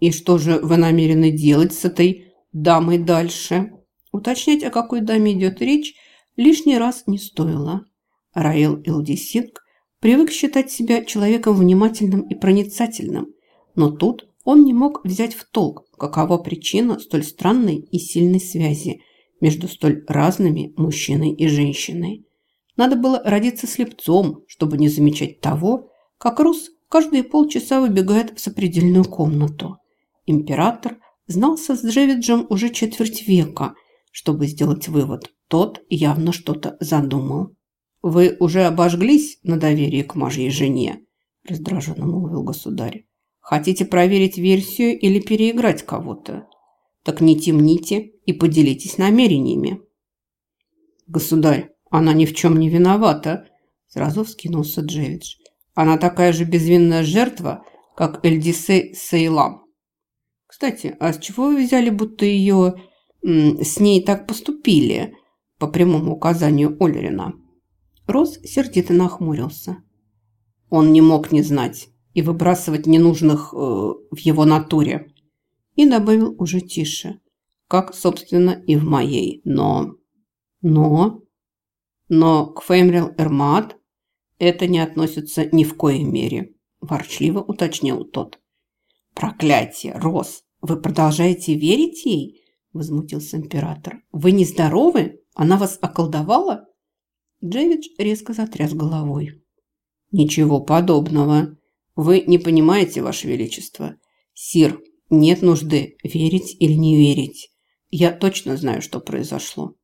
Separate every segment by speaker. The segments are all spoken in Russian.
Speaker 1: И что же вы намерены делать с этой дамой дальше? Уточнять, о какой даме идет речь, лишний раз не стоило. Раил Илдисинг привык считать себя человеком внимательным и проницательным, но тут он не мог взять в толк, какова причина столь странной и сильной связи между столь разными мужчиной и женщиной. Надо было родиться слепцом, чтобы не замечать того, как Рус каждые полчаса выбегает в сопредельную комнату. Император знался с Джевиджем уже четверть века, чтобы сделать вывод. Тот явно что-то задумал. «Вы уже обожглись на доверии к мажьей жене?» – раздраженно молвил государь. «Хотите проверить версию или переиграть кого-то? Так не темните и поделитесь намерениями». «Государь, она ни в чем не виновата», – сразу вскинулся Джевидж. «Она такая же безвинная жертва, как Эльдисей Сейлам». «Кстати, а с чего вы взяли, будто ее с ней так поступили по прямому указанию Олерина?» Рос сердито нахмурился. Он не мог не знать и выбрасывать ненужных э, в его натуре. И добавил уже тише, как, собственно, и в моей. Но... Но... Но к Феймрил Эрмат это не относится ни в коей мере, ворчливо уточнил тот. Проклятие, Рос, вы продолжаете верить ей? Возмутился император. Вы нездоровы? Она вас околдовала? Джевидж резко затряс головой. «Ничего подобного. Вы не понимаете, Ваше Величество. Сир, нет нужды верить или не верить. Я точно знаю, что произошло».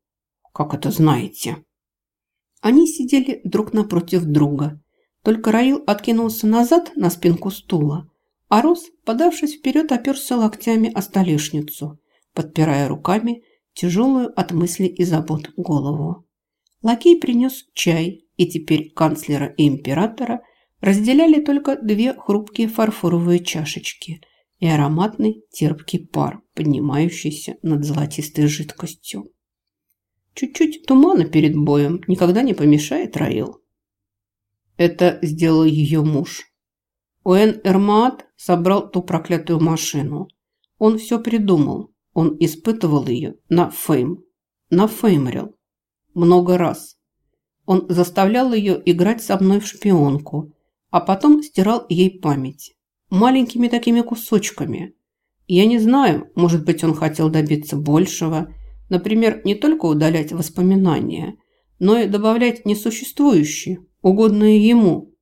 Speaker 1: «Как это знаете?» Они сидели друг напротив друга. Только Раил откинулся назад на спинку стула, а Рос, подавшись вперед, оперся локтями о столешницу, подпирая руками тяжелую от мыслей и забот голову. Лакей принес чай, и теперь канцлера и императора разделяли только две хрупкие фарфоровые чашечки и ароматный терпкий пар, поднимающийся над золотистой жидкостью. Чуть-чуть тумана перед боем никогда не помешает Раил. Это сделал ее муж. Уэн Эрмаат собрал ту проклятую машину. Он все придумал. Он испытывал ее на Фейм, на Феймрил много раз. Он заставлял ее играть со мной в шпионку, а потом стирал ей память. Маленькими такими кусочками. Я не знаю, может быть, он хотел добиться большего. Например, не только удалять воспоминания, но и добавлять несуществующие, угодные ему.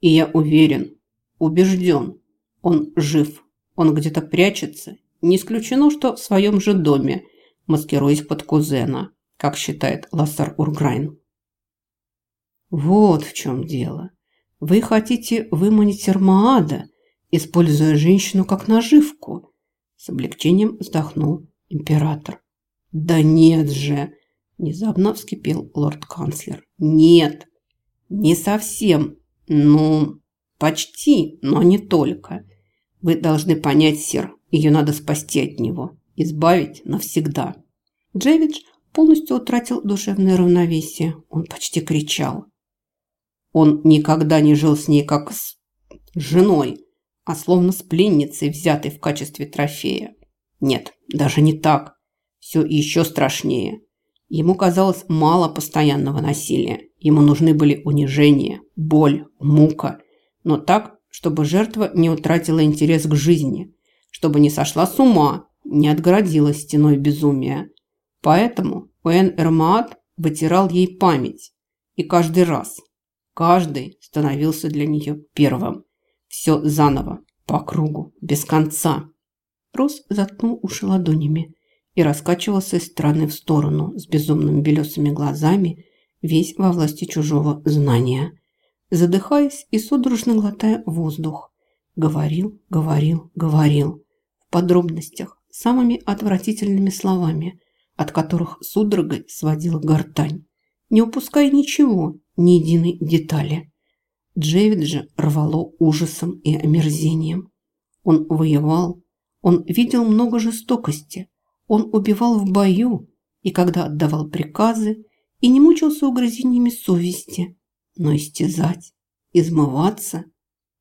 Speaker 1: И я уверен, убежден, он жив, он где-то прячется. Не исключено, что в своем же доме, маскируясь под кузена как считает Лассар Урграйн. Вот в чем дело. Вы хотите выманить Эрмаада, используя женщину как наживку? С облегчением вздохнул император. Да нет же! Внезапно вскипел лорд-канцлер. Нет, не совсем. Ну, почти, но не только. Вы должны понять, сир, ее надо спасти от него, избавить навсегда. Джевидж полностью утратил душевное равновесие. Он почти кричал. Он никогда не жил с ней как с женой, а словно с пленницей, взятой в качестве трофея. Нет, даже не так. Все еще страшнее. Ему казалось мало постоянного насилия. Ему нужны были унижение, боль, мука. Но так, чтобы жертва не утратила интерес к жизни, чтобы не сошла с ума, не отгородилась стеной безумия. Поэтому Уэн Эрмаат вытирал ей память. И каждый раз, каждый становился для нее первым. Все заново, по кругу, без конца. Рос заткнул уши ладонями и раскачивался из стороны в сторону с безумными белесыми глазами, весь во власти чужого знания. Задыхаясь и судорожно глотая воздух, говорил, говорил, говорил в подробностях, самыми отвратительными словами, от которых судорогой сводила гортань, не упуская ничего, ни единой детали. Джейвид же рвало ужасом и омерзением. Он воевал, он видел много жестокости, он убивал в бою и когда отдавал приказы, и не мучился угрызениями совести, но истязать, измываться –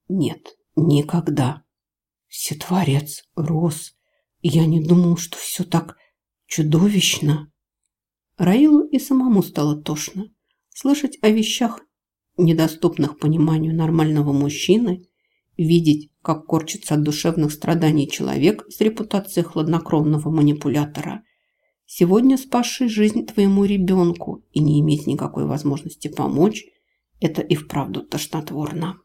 Speaker 1: нет, никогда. Всетворец, Рос, я не думал, что все так чудовищно. Раилу и самому стало тошно. Слышать о вещах, недоступных пониманию нормального мужчины, видеть, как корчится от душевных страданий человек с репутацией хладнокровного манипулятора, сегодня спасший жизнь твоему ребенку и не иметь никакой возможности помочь, это и вправду тошнотворно.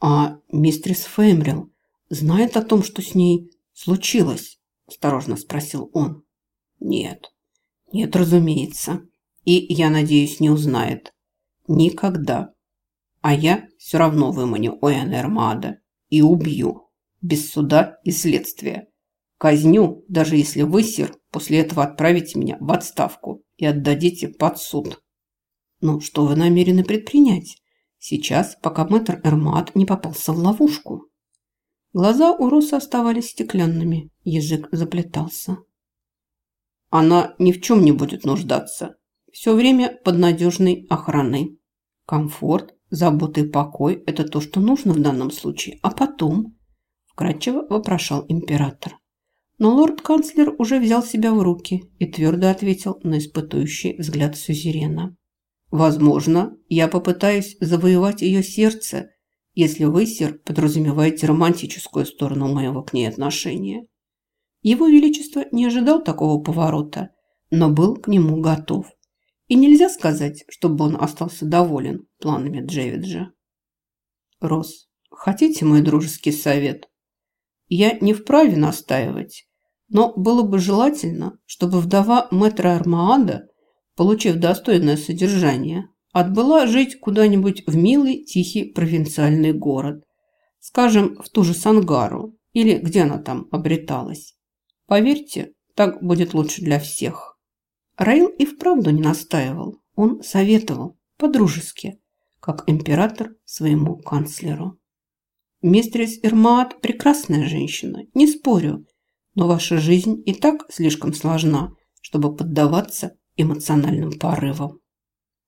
Speaker 1: А мистерс Феймрил знает о том, что с ней случилось? Осторожно спросил он. Нет, нет, разумеется. И, я надеюсь, не узнает. Никогда. А я все равно выманю Оэнермада и убью. Без суда и следствия. Казню, даже если вы, сир, после этого отправите меня в отставку и отдадите под суд. Ну, что вы намерены предпринять? Сейчас, пока мэтр Эрмат не попался в ловушку. Глаза у Роса оставались стеклянными, язык заплетался. Она ни в чем не будет нуждаться. Все время под надежной охраной. Комфорт, забота и покой – это то, что нужно в данном случае. А потом, вкратчиво вопрошал император. Но лорд-канцлер уже взял себя в руки и твердо ответил на испытующий взгляд сюзерена. «Возможно, я попытаюсь завоевать ее сердце, если вы, сир, подразумеваете романтическую сторону моего к ней отношения. Его Величество не ожидал такого поворота, но был к нему готов. И нельзя сказать, чтобы он остался доволен планами Джевиджа. Рос, хотите мой дружеский совет? Я не вправе настаивать, но было бы желательно, чтобы вдова мэтра Армаада, получив достойное содержание, отбыла жить куда-нибудь в милый, тихий провинциальный город, скажем, в ту же Сангару или где она там обреталась. Поверьте, так будет лучше для всех. Раил и вправду не настаивал. Он советовал, по-дружески, как император своему канцлеру. Мистерис Ирмаат – прекрасная женщина, не спорю, но ваша жизнь и так слишком сложна, чтобы поддаваться эмоциональным порывам.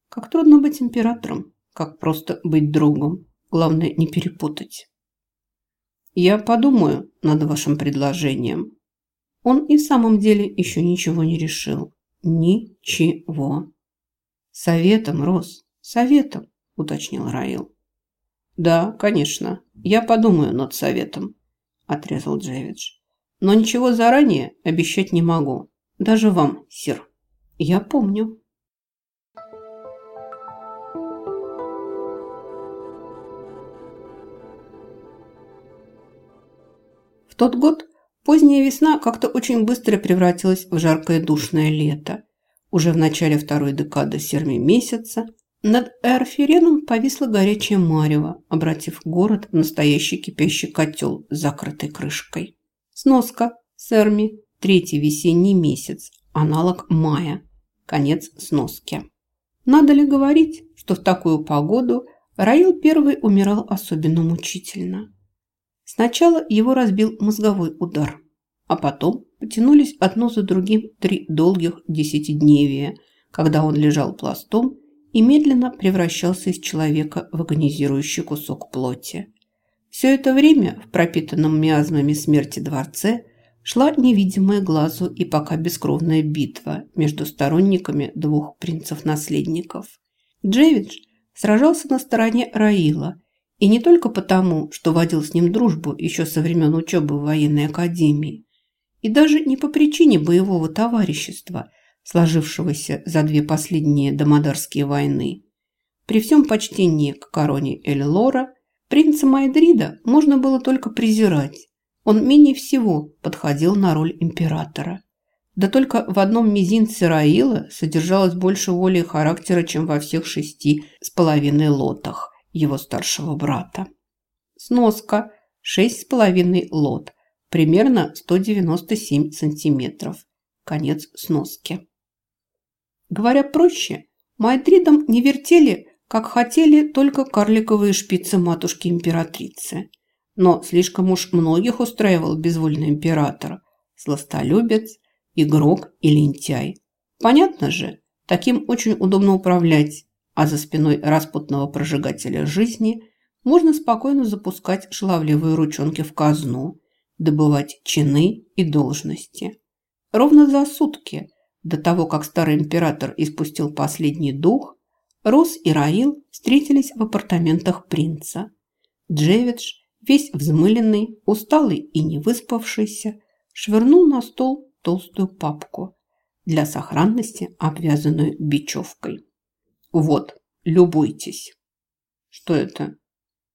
Speaker 1: Как трудно быть императором, как просто быть другом. Главное, не перепутать. Я подумаю над вашим предложением, он и в самом деле еще ничего не решил. Ничего. Советом, Рос, советом, уточнил Раил. Да, конечно, я подумаю над советом, отрезал Джевидж. Но ничего заранее обещать не могу. Даже вам, сир. Я помню. В тот год Поздняя весна как-то очень быстро превратилась в жаркое душное лето. Уже в начале второй декады серми месяца над Эрфиреном повисла горячая марево, обратив город в настоящий кипящий котел с закрытой крышкой. Сноска. Серми. Третий весенний месяц. Аналог мая. Конец сноски. Надо ли говорить, что в такую погоду Раил первый умирал особенно мучительно? Сначала его разбил мозговой удар, а потом потянулись одно за другим три долгих десятидневия, когда он лежал пластом и медленно превращался из человека в агонизирующий кусок плоти. Все это время в пропитанном миазмами смерти дворце шла невидимая глазу и пока бескровная битва между сторонниками двух принцев-наследников. Джевидж сражался на стороне Раила – и не только потому, что водил с ним дружбу еще со времен учебы в военной академии, и даже не по причине боевого товарищества, сложившегося за две последние домодарские войны. При всем почтении к короне Эль-Лора, принца Майдрида можно было только презирать. Он менее всего подходил на роль императора. Да только в одном мизинце Раила содержалось больше воли и характера, чем во всех шести с половиной лотах – его старшего брата. Сноска шесть с половиной лот, примерно 197 сантиметров. Конец сноски. Говоря проще, Майдридом не вертели, как хотели только карликовые шпицы матушки-императрицы. Но слишком уж многих устраивал безвольный император, сластолюбец, игрок и лентяй. Понятно же, таким очень удобно управлять, а за спиной распутного прожигателя жизни можно спокойно запускать шаловливые ручонки в казну, добывать чины и должности. Ровно за сутки до того, как старый император испустил последний дух, Рос и Раил встретились в апартаментах принца. Джевидж, весь взмыленный, усталый и не выспавшийся, швырнул на стол толстую папку, для сохранности обвязанную бечевкой. «Вот, любуйтесь». «Что это?»